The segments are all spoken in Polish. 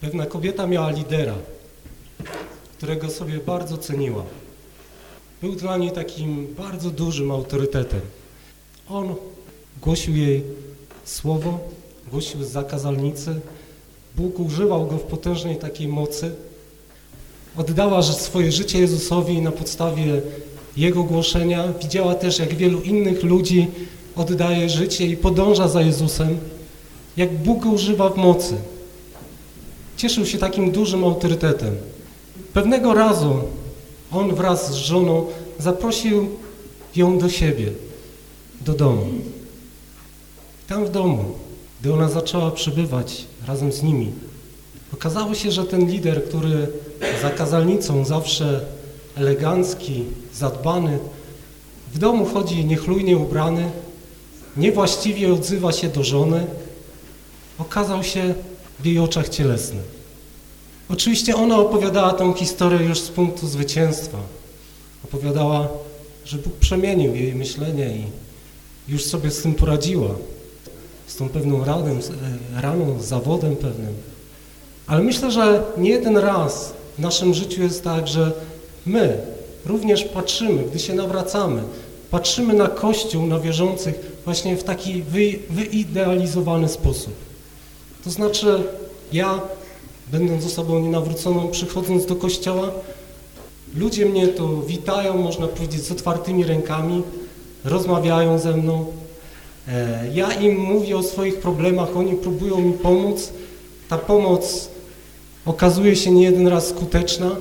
Pewna kobieta miała lidera, którego sobie bardzo ceniła. Był dla niej takim bardzo dużym autorytetem. On głosił jej słowo, głosił zakazalnicy. Bóg używał go w potężnej takiej mocy. Oddała swoje życie Jezusowi na podstawie Jego głoszenia. Widziała też, jak wielu innych ludzi oddaje życie i podąża za Jezusem. Jak Bóg używa w mocy. Cieszył się takim dużym autorytetem. Pewnego razu on wraz z żoną zaprosił ją do siebie, do domu. Tam w domu, gdy ona zaczęła przebywać razem z nimi, okazało się, że ten lider, który za kazalnicą zawsze elegancki, zadbany, w domu chodzi niechlujnie ubrany, niewłaściwie odzywa się do żony, okazał się w jej oczach cielesny. Oczywiście ona opowiadała tą historię już z punktu zwycięstwa. Opowiadała, że Bóg przemienił jej myślenie i już sobie z tym poradziła. Z tą pewną radą, raną, zawodem pewnym. Ale myślę, że nie jeden raz w naszym życiu jest tak, że my również patrzymy, gdy się nawracamy, patrzymy na Kościół, na wierzących właśnie w taki wy, wyidealizowany sposób. To znaczy ja, będąc osobą nienawróconą, przychodząc do Kościoła, ludzie mnie tu witają, można powiedzieć, z otwartymi rękami, rozmawiają ze mną. E, ja im mówię o swoich problemach, oni próbują mi pomóc. Ta pomoc okazuje się nie jeden raz skuteczna,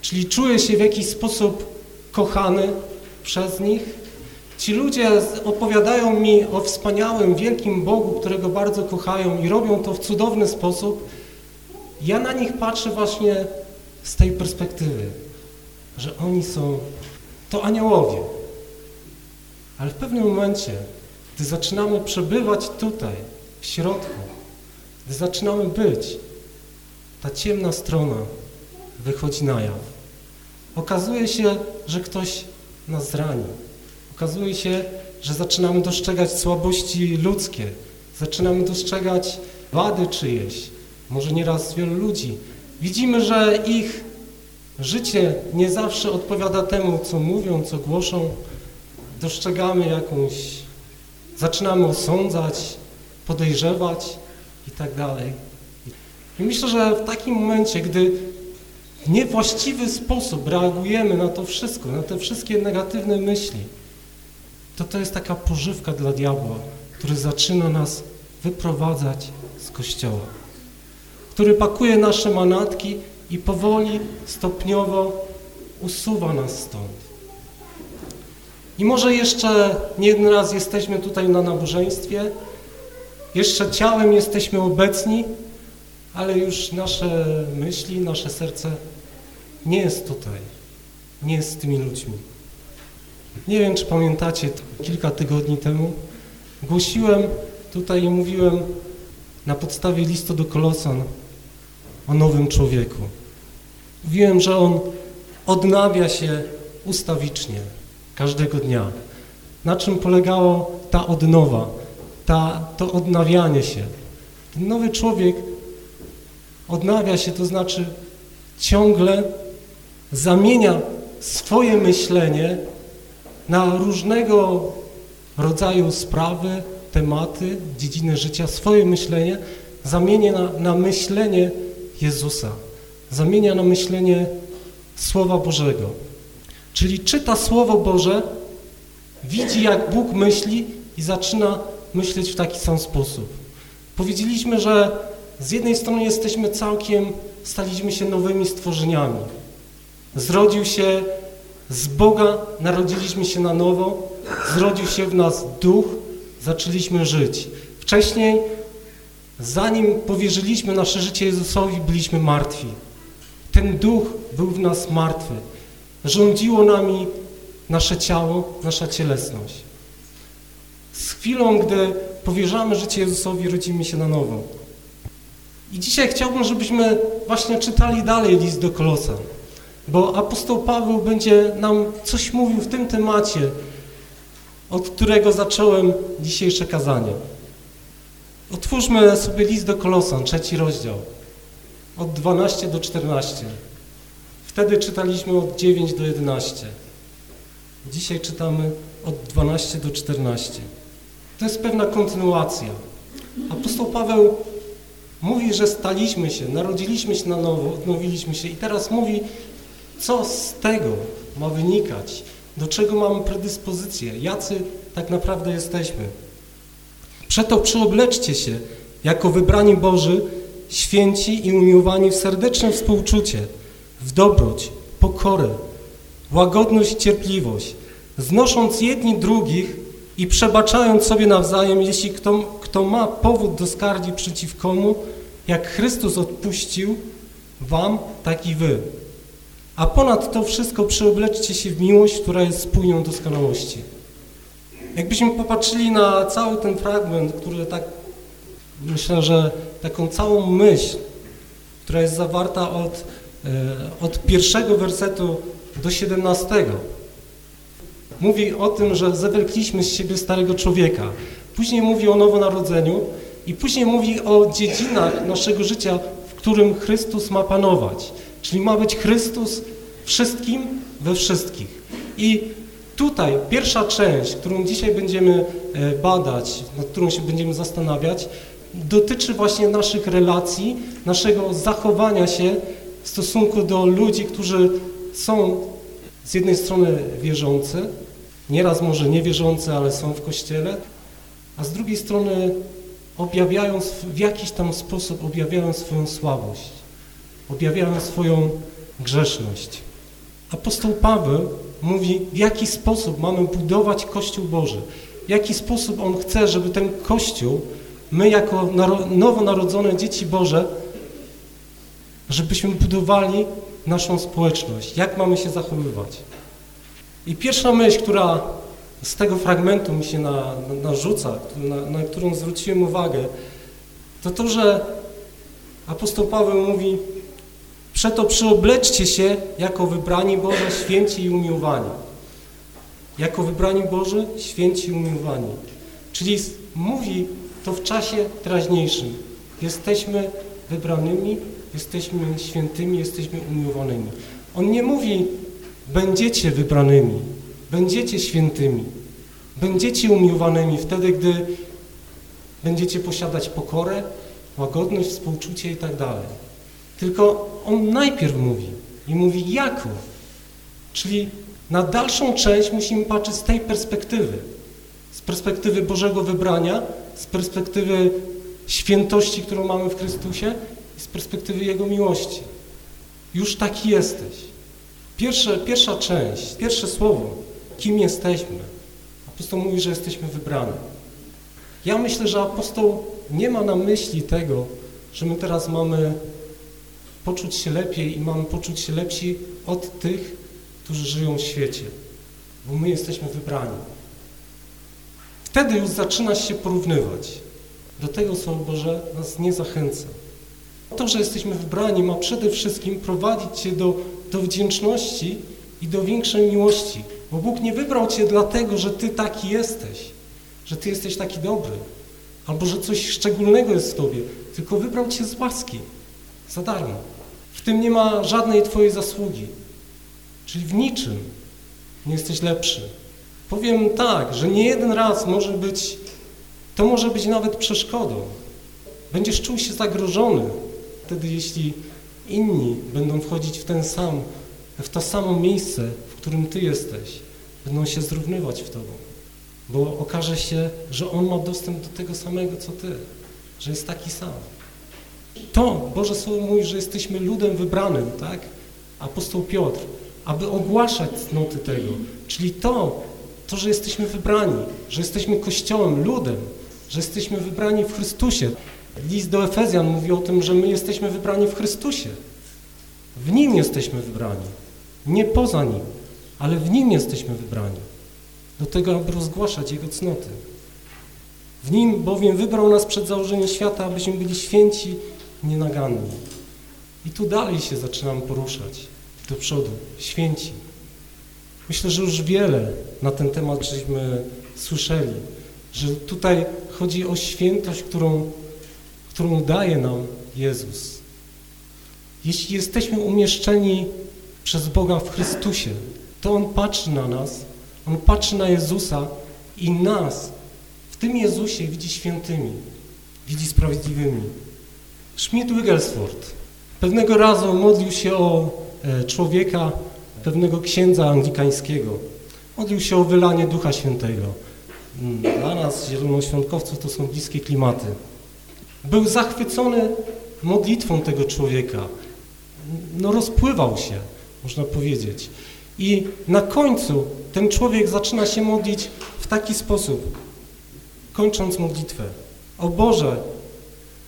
czyli czuję się w jakiś sposób kochany przez nich. Ci ludzie opowiadają mi o wspaniałym, wielkim Bogu, którego bardzo kochają i robią to w cudowny sposób. Ja na nich patrzę właśnie z tej perspektywy, że oni są to aniołowie. Ale w pewnym momencie, gdy zaczynamy przebywać tutaj, w środku, gdy zaczynamy być, ta ciemna strona wychodzi na jaw. Okazuje się, że ktoś nas zrani. Okazuje się, że zaczynamy dostrzegać słabości ludzkie, zaczynamy dostrzegać wady czyjeś, może nieraz wielu ludzi. Widzimy, że ich życie nie zawsze odpowiada temu, co mówią, co głoszą. Dostrzegamy jakąś, zaczynamy osądzać, podejrzewać i tak dalej. I myślę, że w takim momencie, gdy w niewłaściwy sposób reagujemy na to wszystko, na te wszystkie negatywne myśli, to to jest taka pożywka dla diabła, który zaczyna nas wyprowadzać z Kościoła, który pakuje nasze manatki i powoli, stopniowo usuwa nas stąd. I może jeszcze nie jeden raz jesteśmy tutaj na nabożeństwie, jeszcze ciałem jesteśmy obecni, ale już nasze myśli, nasze serce nie jest tutaj, nie jest z tymi ludźmi. Nie wiem, czy pamiętacie, kilka tygodni temu głosiłem tutaj i mówiłem na podstawie listu do Kolosan o nowym człowieku. Mówiłem, że on odnawia się ustawicznie każdego dnia. Na czym polegało ta odnowa, ta, to odnawianie się. Ten nowy człowiek odnawia się, to znaczy ciągle zamienia swoje myślenie na różnego rodzaju sprawy, tematy, dziedziny życia, swoje myślenie zamienia na, na myślenie Jezusa, zamienia na myślenie Słowa Bożego. Czyli czyta Słowo Boże, widzi jak Bóg myśli i zaczyna myśleć w taki sam sposób. Powiedzieliśmy, że z jednej strony jesteśmy całkiem, staliśmy się nowymi stworzeniami. Zrodził się z Boga, narodziliśmy się na nowo, zrodził się w nas duch, zaczęliśmy żyć. Wcześniej, zanim powierzyliśmy nasze życie Jezusowi, byliśmy martwi. Ten duch był w nas martwy. Rządziło nami nasze ciało, nasza cielesność. Z chwilą, gdy powierzamy życie Jezusowi, rodzimy się na nowo. I dzisiaj chciałbym, żebyśmy właśnie czytali dalej list do Kolosan, bo apostoł Paweł będzie nam coś mówił w tym temacie, od którego zacząłem dzisiejsze kazanie. Otwórzmy sobie list do Kolosan, trzeci rozdział. od 12 do 14. Wtedy czytaliśmy od 9 do 11. Dzisiaj czytamy od 12 do 14. To jest pewna kontynuacja. Apostoł Paweł mówi, że staliśmy się, narodziliśmy się na nowo, odnowiliśmy się i teraz mówi, co z tego ma wynikać, do czego mamy predyspozycję, jacy tak naprawdę jesteśmy. Przeto przyobleczcie się jako wybrani Boży, święci i umiłowani w serdeczne współczucie, w dobroć, pokorę, łagodność cierpliwość, znosząc jedni drugich i przebaczając sobie nawzajem, jeśli kto, kto ma powód do skargi przeciw komu, jak Chrystus odpuścił wam, tak i wy. A ponad to wszystko przyobleczcie się w miłość, która jest spójną doskonałości. Jakbyśmy popatrzyli na cały ten fragment, który tak, myślę, że taką całą myśl, która jest zawarta od, e, od pierwszego wersetu do siedemnastego, mówi o tym, że zawelkliśmy z siebie starego człowieka. Później mówi o nowonarodzeniu i później mówi o dziedzinach naszego życia, w którym Chrystus ma panować. Czyli ma być Chrystus wszystkim we wszystkich. I tutaj pierwsza część, którą dzisiaj będziemy e, badać, nad którą się będziemy zastanawiać, dotyczy właśnie naszych relacji, naszego zachowania się w stosunku do ludzi, którzy są z jednej strony wierzący, nieraz może niewierzący, ale są w Kościele, a z drugiej strony objawiają w jakiś tam sposób objawiają swoją słabość, objawiają swoją grzeszność. Apostoł Paweł mówi, w jaki sposób mamy budować Kościół Boży, w jaki sposób on chce, żeby ten Kościół, my jako nowonarodzone dzieci Boże, żebyśmy budowali naszą społeczność, jak mamy się zachowywać. I pierwsza myśl, która z tego fragmentu mi się na, na, narzuca, na, na którą zwróciłem uwagę, to to, że apostoł Paweł mówi, Przeto przyobleczcie się jako wybrani Boże, święci i umiłowani. Jako wybrani Boży, święci i umiłowani. Czyli mówi to w czasie teraźniejszym. Jesteśmy wybranymi, jesteśmy świętymi, jesteśmy umiłowanymi. On nie mówi, będziecie wybranymi, będziecie świętymi, będziecie umiłowanymi wtedy, gdy będziecie posiadać pokorę, łagodność, współczucie i tak dalej. Tylko on najpierw mówi i mówi jako. Czyli na dalszą część musimy patrzeć z tej perspektywy. Z perspektywy Bożego wybrania, z perspektywy świętości, którą mamy w Chrystusie i z perspektywy Jego miłości. Już taki jesteś. Pierwsze, pierwsza część, pierwsze słowo, kim jesteśmy. Apostoł mówi, że jesteśmy wybrani. Ja myślę, że apostoł nie ma na myśli tego, że my teraz mamy poczuć się lepiej i mamy poczuć się lepsi od tych, którzy żyją w świecie, bo my jesteśmy wybrani. Wtedy już zaczynasz się porównywać. Do tego Słowo Boże nas nie zachęca. To, że jesteśmy wybrani, ma przede wszystkim prowadzić Cię do, do wdzięczności i do większej miłości, bo Bóg nie wybrał Cię dlatego, że Ty taki jesteś, że Ty jesteś taki dobry, albo że coś szczególnego jest w Tobie, tylko wybrał Cię z łaski, za darmo. W tym nie ma żadnej Twojej zasługi, czyli w niczym nie jesteś lepszy. Powiem tak, że nie jeden raz może być, to może być nawet przeszkodą. Będziesz czuł się zagrożony wtedy, jeśli inni będą wchodzić w ten sam, w to samo miejsce, w którym Ty jesteś. Będą się zrównywać w Tobą, bo okaże się, że On ma dostęp do tego samego, co Ty, że jest taki sam. To Boże Słowo mówi, że jesteśmy ludem wybranym, tak? Apostoł Piotr, aby ogłaszać cnoty tego. Czyli to, to, że jesteśmy wybrani, że jesteśmy Kościołem, ludem, że jesteśmy wybrani w Chrystusie. List do Efezjan mówi o tym, że my jesteśmy wybrani w Chrystusie. W Nim jesteśmy wybrani. Nie poza Nim, ale w Nim jesteśmy wybrani. Do tego, aby rozgłaszać Jego cnoty. W Nim bowiem wybrał nas przed założeniem świata, abyśmy byli święci nienaganni. I tu dalej się zaczynam poruszać, do przodu, święci. Myślę, że już wiele na ten temat żeśmy słyszeli, że tutaj chodzi o świętość, którą, którą daje nam Jezus. Jeśli jesteśmy umieszczeni przez Boga w Chrystusie, to On patrzy na nas, On patrzy na Jezusa i nas w tym Jezusie widzi świętymi, widzi sprawiedliwymi. Schmidt Wigglesworth pewnego razu modlił się o e, człowieka, pewnego księdza anglikańskiego. Modlił się o wylanie Ducha Świętego. Mm, Dla nas, zielonoświątkowców, to są bliskie klimaty. Był zachwycony modlitwą tego człowieka. No rozpływał się, można powiedzieć. I na końcu ten człowiek zaczyna się modlić w taki sposób, kończąc modlitwę. O Boże,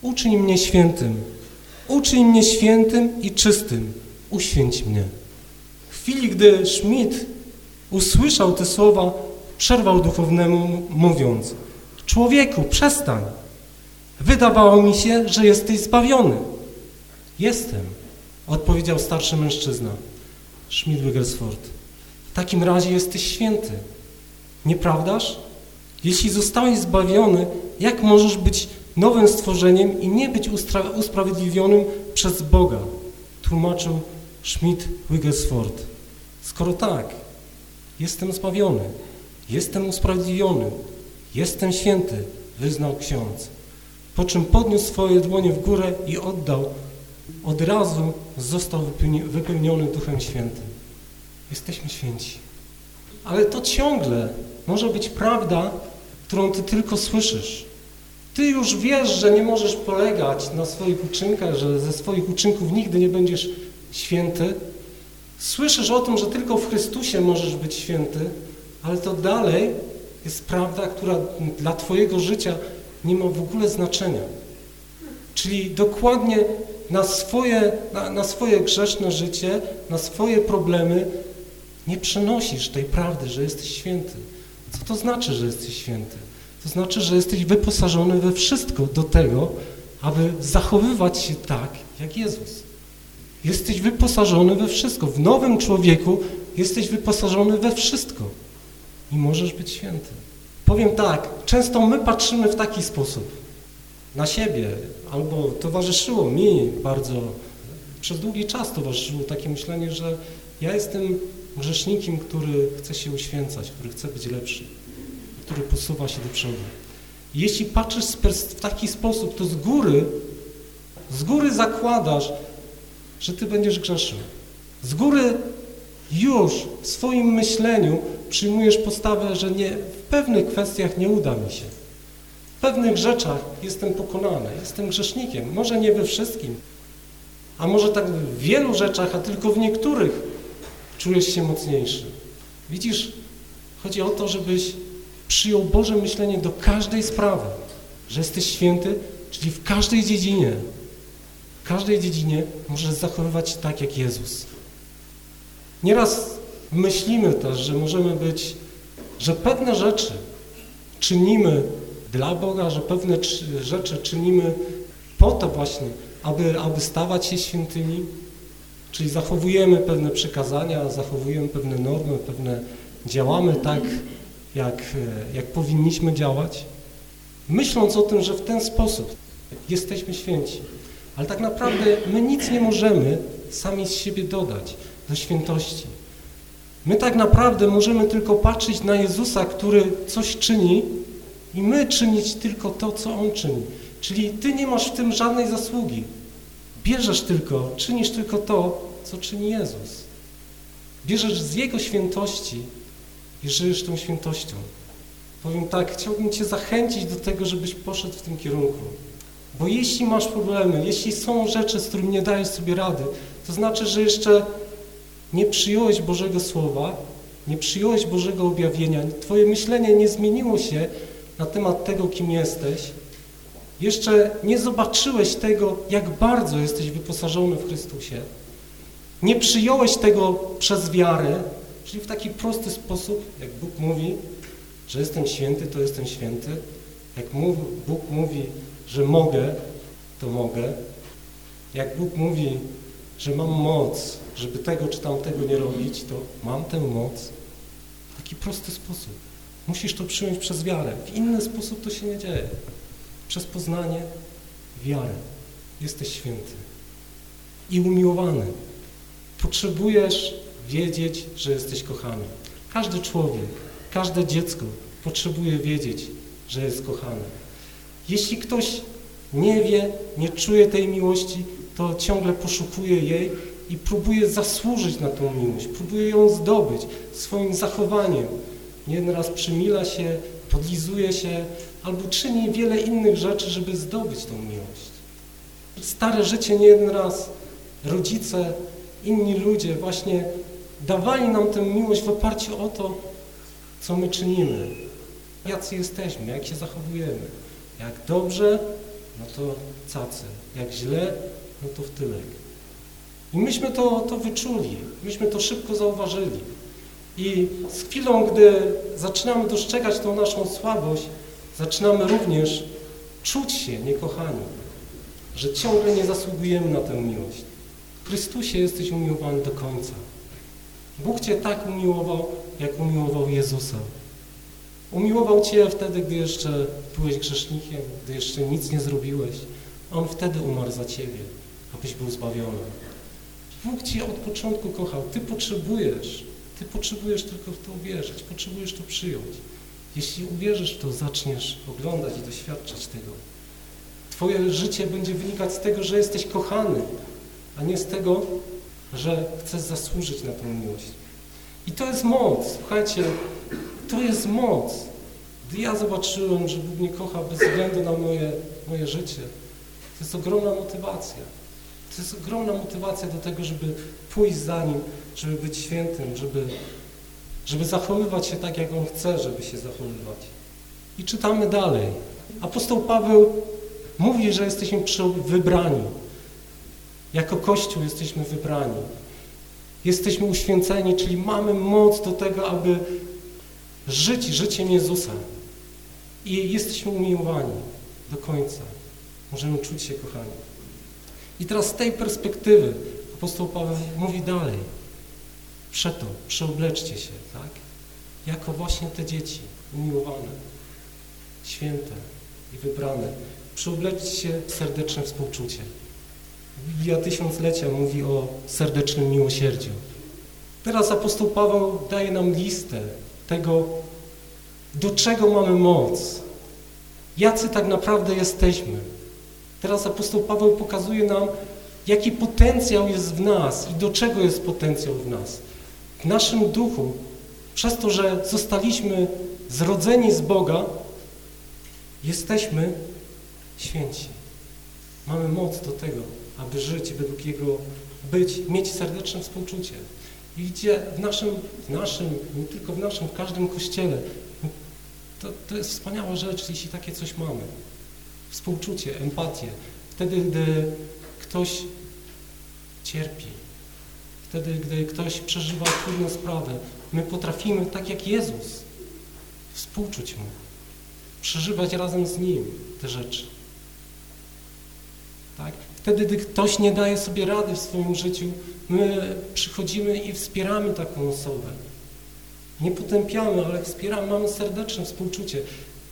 uczyń mnie świętym, uczyń mnie świętym i czystym, uświęć mnie. W chwili, gdy Schmidt usłyszał te słowa, przerwał duchownemu, mówiąc Człowieku, przestań. Wydawało mi się, że jesteś zbawiony. Jestem, odpowiedział starszy mężczyzna, Schmidt Wigglesworth. W takim razie jesteś święty. Nieprawdaż? Jeśli zostałeś zbawiony, jak możesz być nowym stworzeniem i nie być usprawiedliwionym przez Boga? Tłumaczył Schmidt Wigglesworth. Skoro tak, jestem zbawiony, jestem usprawiedliwiony, jestem święty, wyznał ksiądz. Po czym podniósł swoje dłonie w górę i oddał. Od razu został wypełni- wypełniony Duchem Świętym. Jesteśmy święci. Ale to ciągle może być prawda, którą ty tylko słyszysz. Ty już wiesz, że nie możesz polegać na swoich uczynkach, że ze swoich uczynków nigdy nie będziesz święty. Słyszysz o tym, że tylko w Chrystusie możesz być święty, ale to dalej jest prawda, która dla twojego życia nie ma w ogóle znaczenia. Czyli dokładnie na swoje, na, na swoje grzeszne życie, na swoje problemy nie przenosisz tej prawdy, że jesteś święty. Co to znaczy, że jesteś święty? To znaczy, że jesteś wyposażony we wszystko do tego, aby zachowywać się tak, jak Jezus. Jesteś wyposażony we wszystko. W nowym człowieku jesteś wyposażony we wszystko i możesz być święty. Powiem tak, często my patrzymy w taki sposób na siebie, albo towarzyszyło mi bardzo, przez długi czas towarzyszyło takie myślenie, że ja jestem grzesznikiem, który chce się uświęcać, który chce być lepszy, który posuwa się do przodu. Jeśli patrzysz w taki sposób, to z góry, z góry zakładasz, że ty będziesz grzeszył. Z góry już w swoim myśleniu przyjmujesz postawę, że nie, w pewnych kwestiach nie uda mi się. W pewnych rzeczach jestem pokonany, jestem grzesznikiem. Może nie we wszystkim, a może tak w wielu rzeczach, a tylko w niektórych czujesz się mocniejszy. Widzisz, chodzi o to, żebyś przyjął Boże myślenie do każdej sprawy, że jesteś święty, czyli w każdej dziedzinie, w każdej dziedzinie możesz zachowywać się tak jak Jezus. Nieraz myślimy też, że możemy być, że pewne rzeczy czynimy dla Boga, że pewne rzeczy czynimy po to właśnie, aby, aby stawać się świętymi, czyli zachowujemy pewne przykazania, zachowujemy pewne normy, pewne działamy tak, jak, jak powinniśmy działać, myśląc o tym, że w ten sposób jesteśmy święci. Ale tak naprawdę my nic nie możemy sami z siebie dodać do świętości. My tak naprawdę możemy tylko patrzeć na Jezusa, który coś czyni i my czynić tylko to, co On czyni. Czyli Ty nie masz w tym żadnej zasługi. Bierzesz tylko, czynisz tylko to, co czyni Jezus. Bierzesz z Jego świętości i żyjesz tą świętością. Powiem tak, chciałbym Cię zachęcić do tego, żebyś poszedł w tym kierunku. Bo jeśli masz problemy, jeśli są rzeczy, z którymi nie dajesz sobie rady, to znaczy, że jeszcze nie przyjąłeś Bożego Słowa, nie przyjąłeś Bożego objawienia, Twoje myślenie nie zmieniło się na temat tego, kim jesteś, jeszcze nie zobaczyłeś tego, jak bardzo jesteś wyposażony w Chrystusie, nie przyjąłeś tego przez wiarę, czyli w taki prosty sposób, jak Bóg mówi, że jestem święty, to jestem święty, jak Bóg mówi, że mogę, to mogę, jak Bóg mówi, że mam moc, żeby tego czy tamtego nie robić, to mam tę moc. W taki prosty sposób. Musisz to przyjąć przez wiarę. W inny sposób to się nie dzieje. Przez poznanie, wiarę. Jesteś święty. i umiłowany. Potrzebujesz wiedzieć, że jesteś kochany. Każdy człowiek, każde dziecko potrzebuje wiedzieć, że jest kochany. Jeśli ktoś nie wie, nie czuje tej miłości, to ciągle poszukuje jej i próbuje zasłużyć na tą miłość, próbuje ją zdobyć swoim zachowaniem. Nieraz przymila się, podlizuje się albo czyni wiele innych rzeczy, żeby zdobyć tą miłość. Stare życie nie jeden raz rodzice, inni ludzie właśnie dawali nam tę miłość w oparciu o to, co my czynimy, jacy jesteśmy, jak się zachowujemy. Jak dobrze, no to cacy. Jak źle, no to w tylek. I myśmy to, to wyczuli, myśmy to szybko zauważyli. I z chwilą, gdy zaczynamy dostrzegać tą naszą słabość, zaczynamy również czuć się niekochani, że ciągle nie zasługujemy na tę miłość. W Chrystusie jesteś umiłowany do końca. Bóg Cię tak umiłował, jak umiłował Jezusa. Umiłował Cię wtedy, gdy jeszcze byłeś grzesznikiem, gdy jeszcze nic nie zrobiłeś. On wtedy umarł za Ciebie, abyś był zbawiony. Bóg Cię od początku kochał. Ty potrzebujesz, Ty potrzebujesz tylko w to uwierzyć, potrzebujesz to przyjąć. Jeśli uwierzysz to, zaczniesz oglądać i doświadczać tego. Twoje życie będzie wynikać z tego, że jesteś kochany, a nie z tego, że chcesz zasłużyć na tę miłość. I to jest moc, słuchajcie, to jest moc. Gdy ja zobaczyłem, że Bóg mnie kocha bez względu na moje, moje życie, to jest ogromna motywacja. To jest ogromna motywacja do tego, żeby pójść za Nim, żeby być świętym, żeby, żeby zachowywać się tak, jak On chce, żeby się zachowywać. I czytamy dalej. Apostoł Paweł mówi, że jesteśmy wybrani. Jako Kościół jesteśmy wybrani. Jesteśmy uświęceni, czyli mamy moc do tego, aby żyć życiem Jezusa. I jesteśmy umiłowani do końca. Możemy czuć się kochani. I teraz z tej perspektywy apostoł Paweł mówi dalej. Przeto przeobleczcie się, tak? Jako właśnie te dzieci umiłowane, święte i wybrane. Przeobleczcie się w serdeczne współczucie. Biblia Tysiąclecia mówi o serdecznym miłosierdziu. Teraz apostoł Paweł daje nam listę tego, do czego mamy moc, jacy tak naprawdę jesteśmy. Teraz apostoł Paweł pokazuje nam, jaki potencjał jest w nas i do czego jest potencjał w nas. W naszym duchu, przez to, że zostaliśmy zrodzeni z Boga, jesteśmy święci. Mamy moc do tego, aby żyć według Jego, być, mieć serdeczne współczucie. I widzicie, w naszym, w naszym, nie tylko w naszym, w każdym kościele, to, to jest wspaniała rzecz, jeśli takie coś mamy. Współczucie, empatię. Wtedy, gdy ktoś cierpi, wtedy, gdy ktoś przeżywa trudną sprawę, my potrafimy, tak jak Jezus, współczuć Mu, przeżywać razem z Nim te rzeczy. Tak? Wtedy, gdy ktoś nie daje sobie rady w swoim życiu, my przychodzimy i wspieramy taką osobę. Nie potępiamy, ale wspieramy, mamy serdeczne współczucie.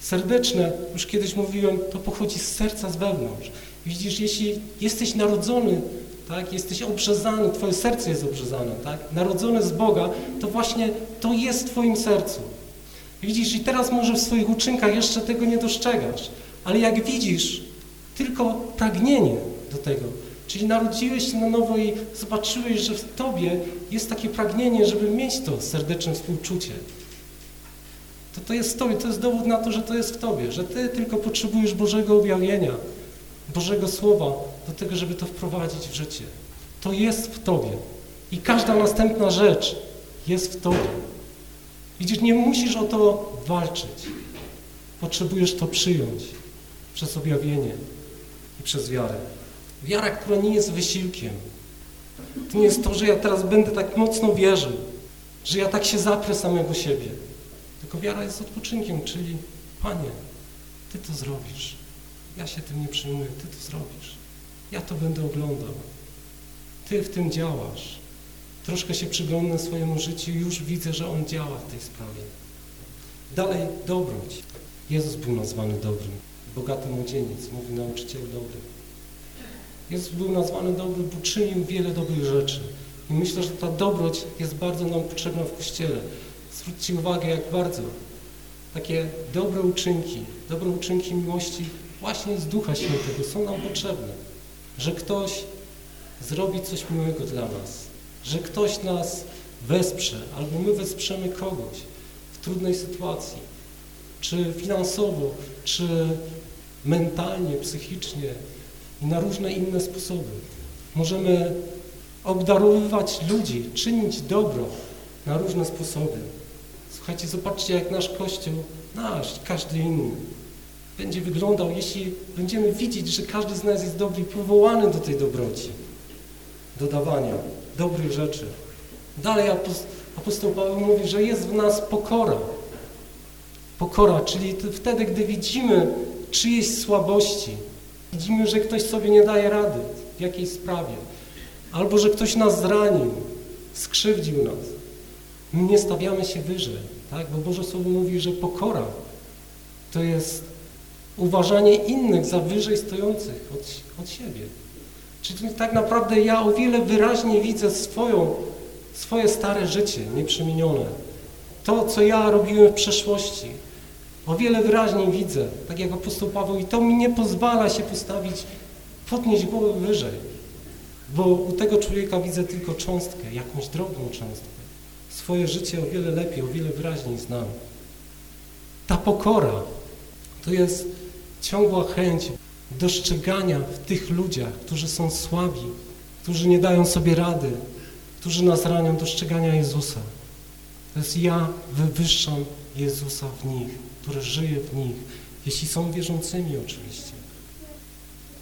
Serdeczne, już kiedyś mówiłem, to pochodzi z serca, z wewnątrz. Widzisz, jeśli jesteś narodzony, tak, jesteś obrzezany, twoje serce jest obrzezane, tak, narodzone z Boga, to właśnie to jest w twoim sercu. Widzisz, i teraz może w swoich uczynkach jeszcze tego nie dostrzegasz, ale jak widzisz tylko pragnienie do tego, Czyli narodziłeś się na nowo i zobaczyłeś, że w Tobie jest takie pragnienie, żeby mieć to serdeczne współczucie. To to jest w Tobie, to jest dowód na to, że to jest w Tobie, że Ty tylko potrzebujesz Bożego objawienia, Bożego Słowa do tego, żeby to wprowadzić w życie. To jest w Tobie. I każda następna rzecz jest w Tobie. Widzisz, nie musisz o to walczyć. Potrzebujesz to przyjąć przez objawienie i przez wiarę. Wiara, która nie jest wysiłkiem. To nie jest to, że ja teraz będę tak mocno wierzył, że ja tak się zaprę samego siebie. Tylko wiara jest odpoczynkiem, czyli Panie, Ty to zrobisz. Ja się tym nie przyjmuję, Ty to zrobisz. Ja to będę oglądał. Ty w tym działasz. Troszkę się przyglądam swojemu życiu i już widzę, że On działa w tej sprawie. Dalej, dobroć. Jezus był nazwany dobrym. Bogaty młodzieniec, mówi nauczyciel dobry. Jezus był nazwany dobry, bo czynił wiele dobrych rzeczy. I myślę, że ta dobroć jest bardzo nam potrzebna w Kościele. Zwróćcie uwagę, jak bardzo takie dobre uczynki, dobre uczynki miłości właśnie z Ducha Świętego są nam potrzebne. Że ktoś zrobi coś miłego dla nas, że ktoś nas wesprze, albo my wesprzemy kogoś w trudnej sytuacji, czy finansowo, czy mentalnie, psychicznie i na różne inne sposoby. Możemy obdarowywać ludzi, czynić dobro na różne sposoby. Słuchajcie, zobaczcie, jak nasz Kościół, nasz, każdy inny, będzie wyglądał, jeśli będziemy widzieć, że każdy z nas jest dobry i powołany do tej dobroci, do dawania dobrych rzeczy. Dalej apostoł Paweł mówi, że jest w nas pokora. Pokora, czyli wtedy, gdy widzimy czyjeś słabości, widzimy, że ktoś sobie nie daje rady w jakiejś sprawie, albo że ktoś nas zranił, skrzywdził nas. My nie stawiamy się wyżej, tak? bo Boże Słowo mówi, że pokora to jest uważanie innych za wyżej stojących od, od siebie. Czyli tak naprawdę ja o wiele wyraźniej widzę swoją, swoje stare życie nieprzemienione. To, co ja robiłem w przeszłości, o wiele wyraźniej widzę, tak jak apostoł Paweł, i to mi nie pozwala się postawić, podnieść głowę wyżej, bo u tego człowieka widzę tylko cząstkę, jakąś drobną cząstkę. Swoje życie o wiele lepiej, o wiele wyraźniej znam. Ta pokora to jest ciągła chęć dostrzegania w tych ludziach, którzy są słabi, którzy nie dają sobie rady, którzy nas ranią, dostrzegania Jezusa. To jest ja wywyższam Jezusa w nich, który żyje w nich, jeśli są wierzącymi oczywiście.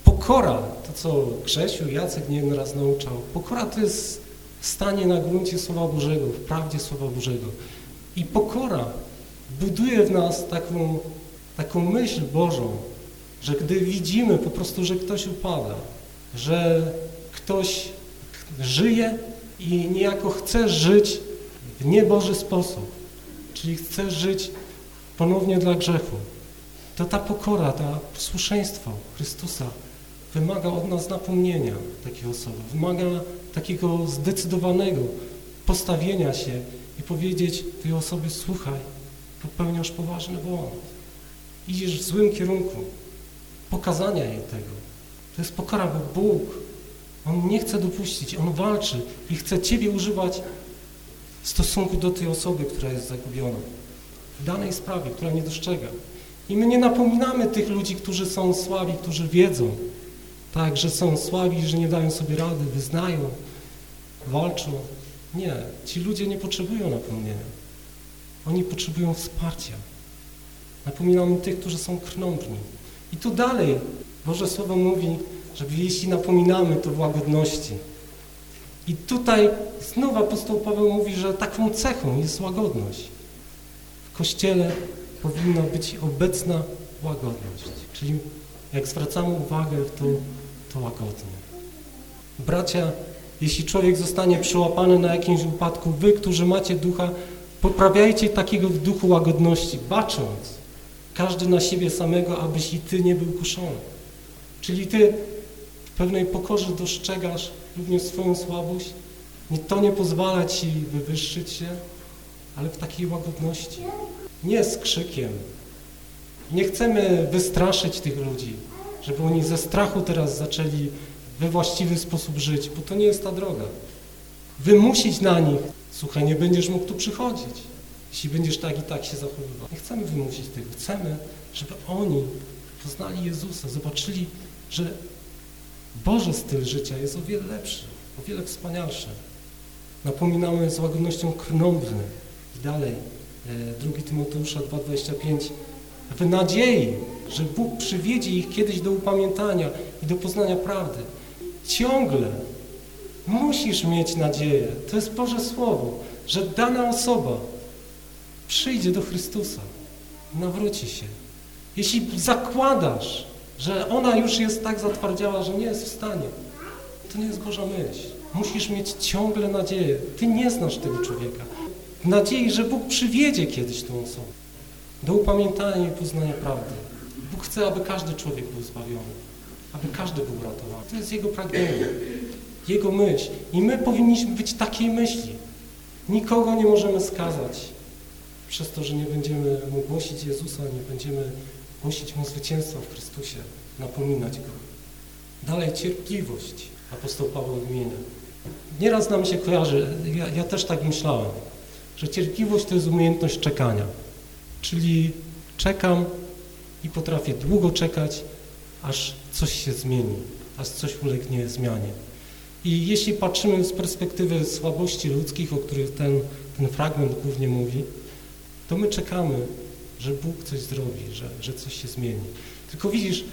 Pokora, to co Grzesiu, Jacek nie raz nauczał, pokora to jest stanie na gruncie Słowa Bożego, w prawdzie Słowa Bożego. I pokora buduje w nas taką, taką myśl Bożą, że gdy widzimy po prostu, że ktoś upada, że ktoś żyje i niejako chce żyć w nieboży sposób, czyli chce żyć ponownie dla grzechu, to ta pokora, ta posłuszeństwo Chrystusa wymaga od nas napomnienia takiej osoby, wymaga takiego zdecydowanego postawienia się i powiedzieć tej osobie, słuchaj, popełniasz poważny błąd, idziesz w złym kierunku, pokazania jej tego. To jest pokora, bo Bóg, On nie chce dopuścić, On walczy i chce Ciebie używać w stosunku do tej osoby, która jest zagubiona w danej sprawie, która nie dostrzega. I my nie napominamy tych ludzi, którzy są słabi, którzy wiedzą, tak, że są słabi, że nie dają sobie rady, wyznają, walczą. Nie, ci ludzie nie potrzebują napomnienia. Oni potrzebują wsparcia. Napominamy tych, którzy są krnąbrni. I tu dalej Boże Słowo mówi, że jeśli napominamy, to w łagodności. I tutaj znów apostoł Paweł mówi, że taką cechą jest łagodność. Kościele powinna być obecna łagodność. Czyli jak zwracamy uwagę, to, to łagodnie. Bracia, jeśli człowiek zostanie przyłapany na jakimś upadku, wy, którzy macie ducha, poprawiajcie takiego w duchu łagodności, bacząc, każdy na siebie samego, abyś i Ty nie był kuszony. Czyli Ty w pewnej pokorze dostrzegasz również swoją słabość. To nie pozwala Ci wywyższyć się, ale w takiej łagodności. Nie z krzykiem. Nie chcemy wystraszyć tych ludzi, żeby oni ze strachu teraz zaczęli we właściwy sposób żyć, bo to nie jest ta droga. Wymusić na nich, słuchaj, nie będziesz mógł tu przychodzić jeśli będziesz tak i tak się zachowywał. Nie chcemy wymusić tego. Chcemy, żeby oni poznali Jezusa, zobaczyli, że Boże styl życia jest o wiele lepszy, o wiele wspanialszy. Napominamy z łagodnością krnąbrny. Dalej, 2 e, Tymoteusza 2,25 w nadziei, że Bóg przywiedzie ich kiedyś do upamiętania i do poznania prawdy. Ciągle musisz mieć nadzieję. To jest Boże Słowo, że dana osoba przyjdzie do Chrystusa, nawróci się. Jeśli zakładasz, że ona już jest tak zatwardziała, że nie jest w stanie, to nie jest Boża myśl. Musisz mieć ciągle nadzieję. Ty nie znasz tego człowieka. Nadziei, że Bóg przywiedzie kiedyś tą osobę do upamiętania i poznania prawdy. Bóg chce, aby każdy człowiek był zbawiony. aby każdy był uratowany. To jest Jego pragnienie, Jego myśl. I my powinniśmy być takiej myśli. Nikogo nie możemy skazać przez to, że nie będziemy Mu głosić Jezusa, nie będziemy głosić Mu zwycięstwa w Chrystusie, napominać Go. Dalej cierpliwość, apostoł Paweł wymienia. Nieraz nam się kojarzy, ja, ja też tak myślałem, że cierpliwość to jest umiejętność czekania. Czyli czekam i potrafię długo czekać, aż coś się zmieni, aż coś ulegnie zmianie. I jeśli patrzymy z perspektywy słabości ludzkich, o których ten, ten fragment głównie mówi, to my czekamy, że Bóg coś zrobi, że, że coś się zmieni. Tylko widzisz,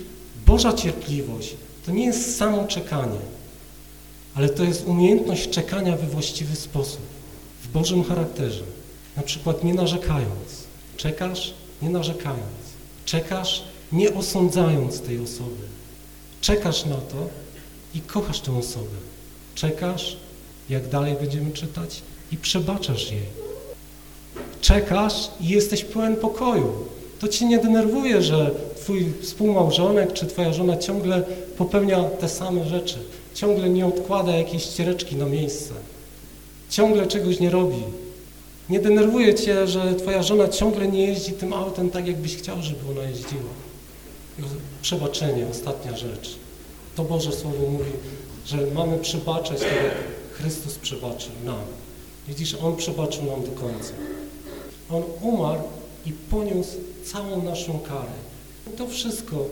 Boża cierpliwość to nie jest samo czekanie, ale to jest umiejętność czekania we właściwy sposób, w Bożym charakterze. Na przykład nie narzekając. Czekasz, nie narzekając. Czekasz, nie osądzając tej osoby. Czekasz na to i kochasz tę osobę. Czekasz, jak dalej będziemy czytać, i przebaczasz jej. Czekasz i jesteś pełen pokoju. To cię nie denerwuje, że twój współmałżonek czy twoja żona ciągle popełnia te same rzeczy. Ciągle nie odkłada jakiejś ściereczki na miejsce. Ciągle czegoś nie robi. Nie denerwuje cię, że twoja żona ciągle nie jeździ tym autem tak, jakbyś chciał, żeby ona jeździła. Przebaczenie, ostatnia rzecz. To Boże Słowo mówi, że mamy przebaczać tak, jak Chrystus przebaczył nam. Widzisz, On przebaczył nam do końca. On umarł i poniósł całą naszą karę. To wszystko,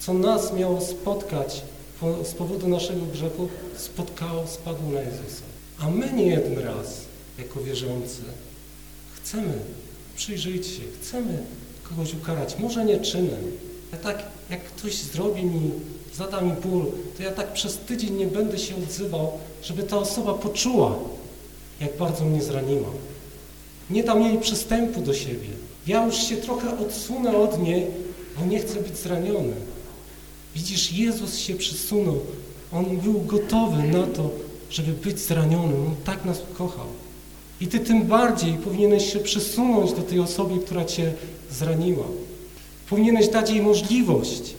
co nas miało spotkać po, z powodu naszego grzechu, spotkało, spadło na Jezusa. A my nie jeden raz, jako wierzący, chcemy, przyjrzyjcie się, chcemy kogoś ukarać, może nie czynem. Ja tak, jak ktoś zrobi mi, zada mi ból, to ja tak przez tydzień nie będę się odzywał, żeby ta osoba poczuła, jak bardzo mnie zraniła. Nie dam jej przystępu do siebie. Ja już się trochę odsunę od niej, bo nie chcę być zraniony. Widzisz, Jezus się przysunął. On był gotowy na to, żeby być zraniony. On tak nas kochał. I ty tym bardziej powinieneś się przysunąć do tej osoby, która cię zraniła. Powinieneś dać jej możliwość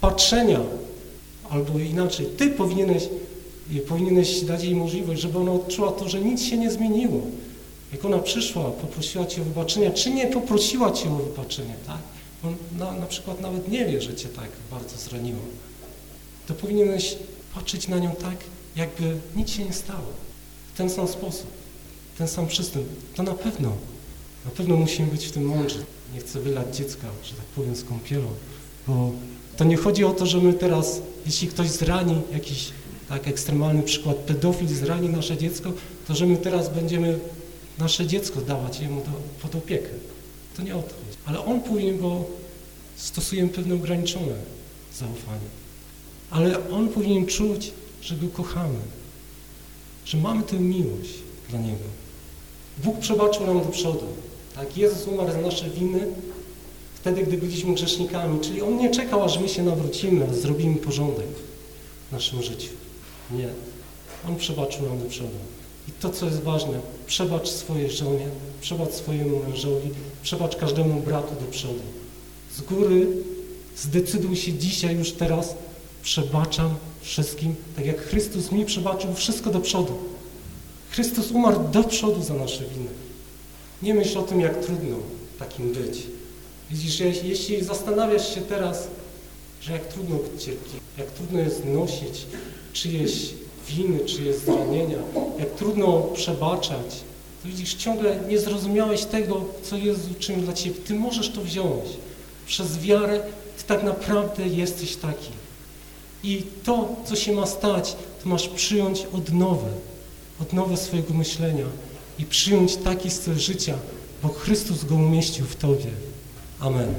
patrzenia, albo inaczej, ty powinieneś, powinieneś dać jej możliwość, żeby ona odczuła to, że nic się nie zmieniło. Jak ona przyszła, poprosiła Cię o wybaczenie, czy nie poprosiła Cię o wybaczenie, tak? On na, na przykład nawet nie wie, że Cię tak bardzo zraniło. To powinieneś patrzeć na nią tak, jakby nic się nie stało. W ten sam sposób, ten sam przystęp. To na pewno, na pewno musimy być w tym mądrzy. Nie chcę wylać dziecka, że tak powiem, z kąpielą, bo to nie chodzi o to, że my teraz, jeśli ktoś zrani jakiś tak ekstremalny przykład, pedofil zrani nasze dziecko, to że my teraz będziemy nasze dziecko dawać jemu do, pod opiekę. To nie o to chodzi. Ale on powinien, bo stosujemy pewne ograniczone zaufanie. Ale on powinien czuć, że go kochamy, że mamy tę miłość dla niego. Bóg przebaczył nam do przodu. Tak? Jezus umarł za nasze winy wtedy, gdy byliśmy grzesznikami. Czyli On nie czekał, aż my się nawrócimy, a zrobimy porządek w naszym życiu. Nie. On przebaczył nam do przodu. I to, co jest ważne, przebacz swojej żonie, przebacz swojemu mężowi, przebacz każdemu bratu do przodu. Z góry zdecyduj się dzisiaj, już teraz, przebaczam wszystkim, tak jak Chrystus mi przebaczył wszystko do przodu. Chrystus umarł do przodu za nasze winy. Nie myśl o tym, jak trudno takim być. Widzisz, jeśli zastanawiasz się teraz, że jak trudno być cierpliwym, jak trudno jest nosić czyjeś winy, czyjeś zranienia, jak trudno przebaczać, to widzisz, ciągle nie zrozumiałeś tego, co Jezus uczynił dla Ciebie. Ty możesz to wziąć. Przez wiarę Ty tak naprawdę jesteś taki. I to, co się ma stać, to masz przyjąć odnowę, odnowę swojego myślenia i przyjąć taki styl życia, bo Chrystus go umieścił w Tobie. Amen.